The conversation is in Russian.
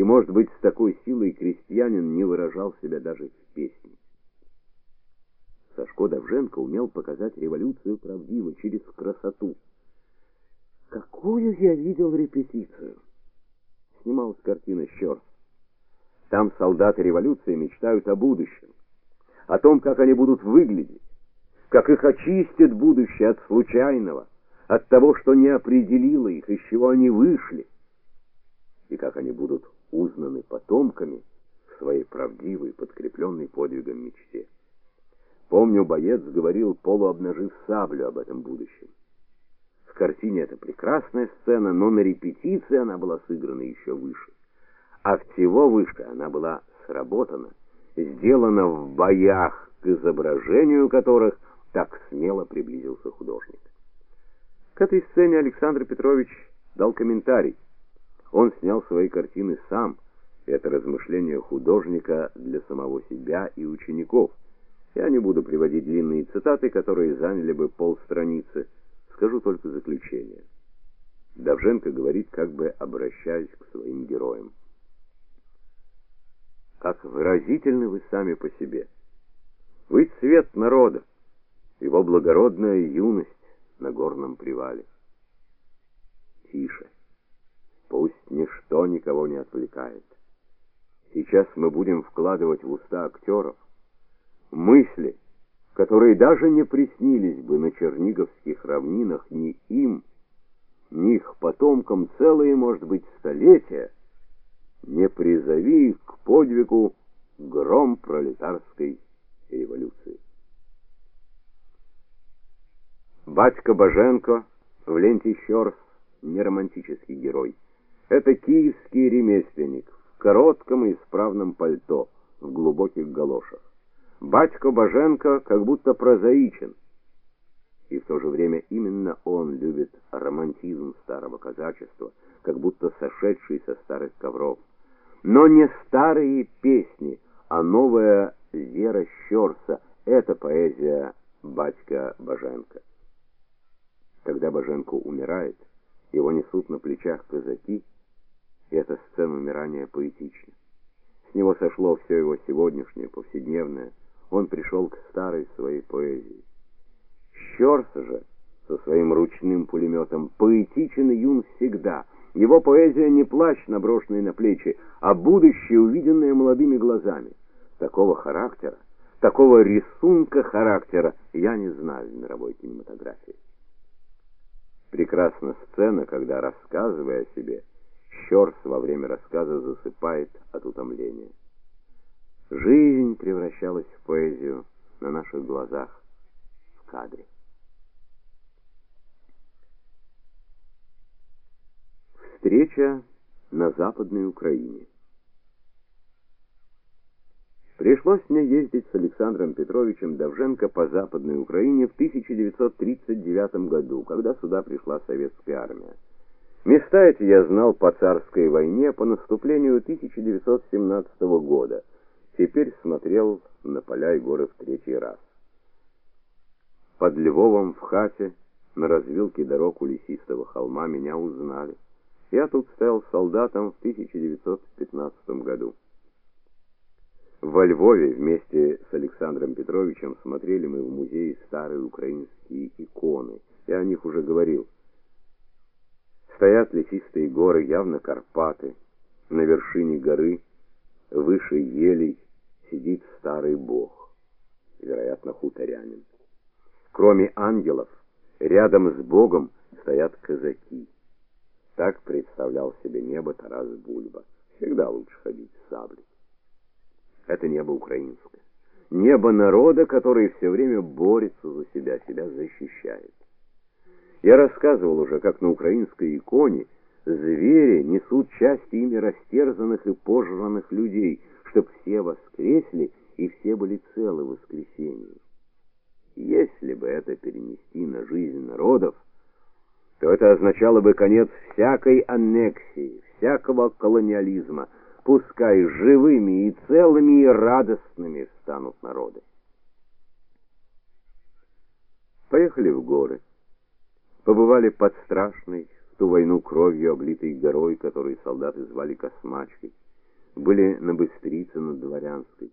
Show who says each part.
Speaker 1: и, может быть, с такой силой крестьянин не выражал себя даже в песне. Сашко Давженко умел показать революцию правдиво через красоту. Какую я видел репетицию! Снималась картина Щерс. Там солдаты революции мечтают о будущем, о том, как они будут выглядеть, как их очистят будущее от случайного, от того, что не определило их, из чего они вышли, и как они будут узнаны потомками в своей правдивой, подкрепленной подвигом мечте. Помню, боец говорил, полуобнажив саблю об этом будущем. В картине это прекрасная сцена, но на репетиции она была сыграна еще выше а всего выше она была сработана, сделана в боях, к изображению которых так смело приблизился художник. К этой сцене Александр Петрович дал комментарий. Он снял свои картины сам. Это размышление художника для самого себя и учеников. Я не буду приводить длинные цитаты, которые заняли бы полстраницы. Скажу только заключение. Давженко говорит, как бы обращаясь к своим героям как выразительны вы сами по себе. Вы цвет народа, его благородная юность на горном привале. Тише. Ничто никого не отвлекает. Сейчас мы будем вкладывать в уста актеров мысли, которые даже не приснились бы на черниговских равнинах ни им, ни их потомкам целые, может быть, столетия не призови их к подвигу гром пролетарской революции. Батька Боженко в ленте Щорс не романтический герой. Это киевский ремесленник в коротком и исправном пальто, в глубоких галошах. Батько Боженко как будто прозаичен, и в то же время именно он любит романтизм старого казачества, как будто сошедший со старых ковров но не старые песни, а новая Вера Щерса это поэзия батька Боженко. Когда Боженко умирает, его несут на плечах казаки, и эта сцена умирания поэтична. С него сошло все его сегодняшнее, повседневное. Он пришел к старой своей поэзии. Щерса же со своим ручным пулеметом поэтичен юн всегда — его поэзия не плащ, наброшенный на плечи, а будущее, увиденное молодыми глазами. Такого характера, такого рисунка характера я не знаю в мировой кинематографии. Прекрасна сцена, когда, рассказывая о себе, Щерс во время рассказа засыпает от утомления. Жизнь превращалась в поэзию на наших глазах в кадре. Встреча на Западной Украине. Пришлось мне ездить с Александром Петровичем Давженко по Западной Украине в 1939 году, когда сюда пришла советская армия. Места эти я знал по царской войне, по наступлению 1917 года. Теперь смотрел на поля и горы в третий раз. Под Львовом в хате на развилке дорог у лесистого холма меня узнали. Я тут стоял солдатом в 1915 году. Во Львове вместе с Александром Петровичем смотрели мы в музее старые украинские иконы. Я о них уже говорил. Стоят лесистые горы, явно Карпаты. На вершине горы, выше елей, сидит старый бог, вероятно, хуторянин. Кроме ангелов, рядом с богом стоят казаки. Так представлял себе небо Тарас Бульба. Всегда лучше ходить с саблей. Это небо украинское. Небо народа, который все время борется за себя, себя защищает. Я рассказывал уже, как на украинской иконе звери несут части ими растерзанных и пожранных людей, чтоб все воскресли и все были целы в воскресенье. Если бы это перенести на жизнь народов, то это означало бы конец всякой аннексии, всякого колониализма. Пускай живыми и целыми и радостными станут народы. Поехали в горы. Побывали под страшной, в ту войну кровью облитой горой, которую солдаты звали Космачкой. были на Быстрице над Дворянской.